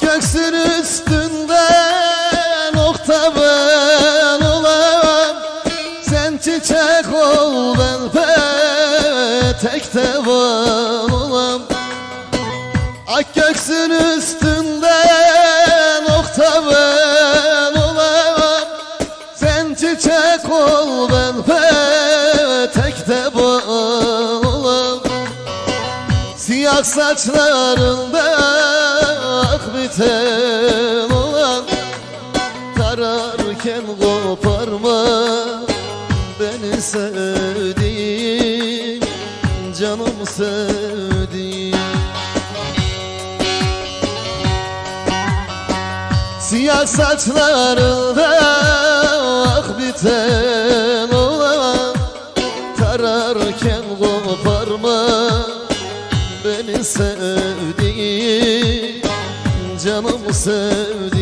göksün üstünde nokta ben olam. Sen çiçek ol ben petek devan olam. Ak üstünde nokta ben olam. Sen çiçek ol ben petek devan olam. Siyah saçlarında biten olan Tararken koparma. Beni sevdiğim Canım sevdiğim Siyah saçlarında Canım sevdiğim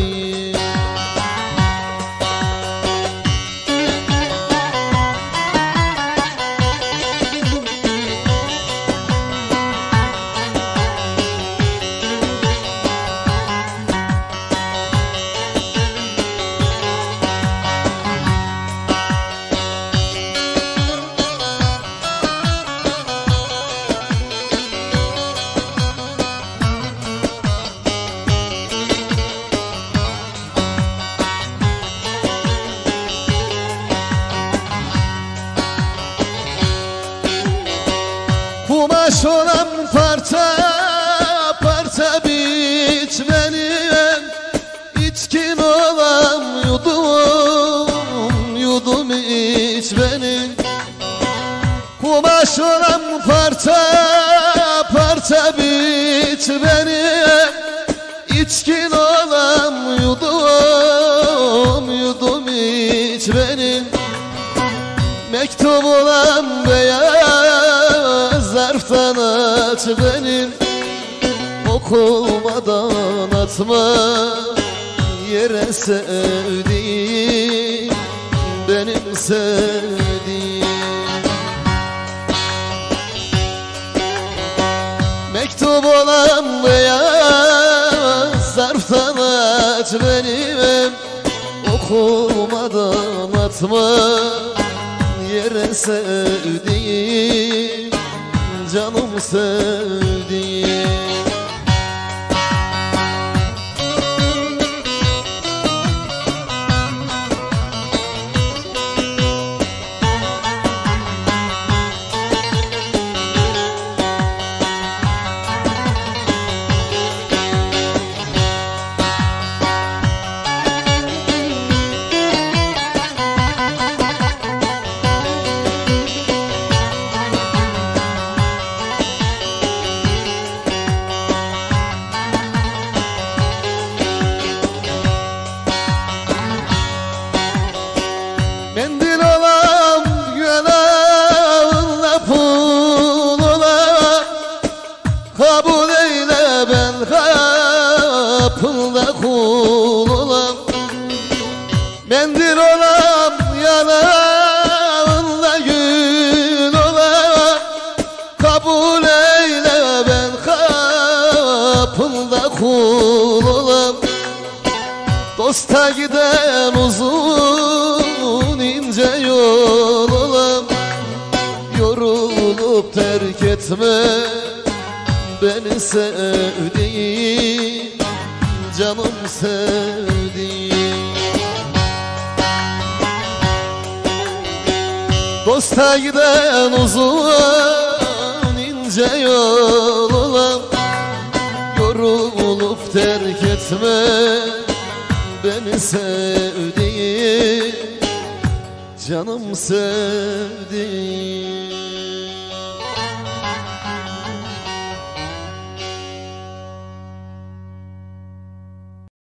Kumaş olan parça parça biçmenim İçkin olan yudum yudum iç benim Kumaş olan parça parça biç benim zarftan aç benim Okumadan atma. Yere sevdiğim Benim sevdiğim. Mektup olan beyaz zarftan aç benim Okumadan atma. Yere sevdiğim Canım sevdiğim kapında kul olam. Mendil olam yanağınla gül olam. Kabul eyle ben kapında kul olam. Dosta giden uzun ince yol olam. Yorulup terk etme beni sevdiğim Canım sevdiğim Dosta giden uzun ince yol olam Yorulup terk etme beni sevdiğim Canım sevdiğim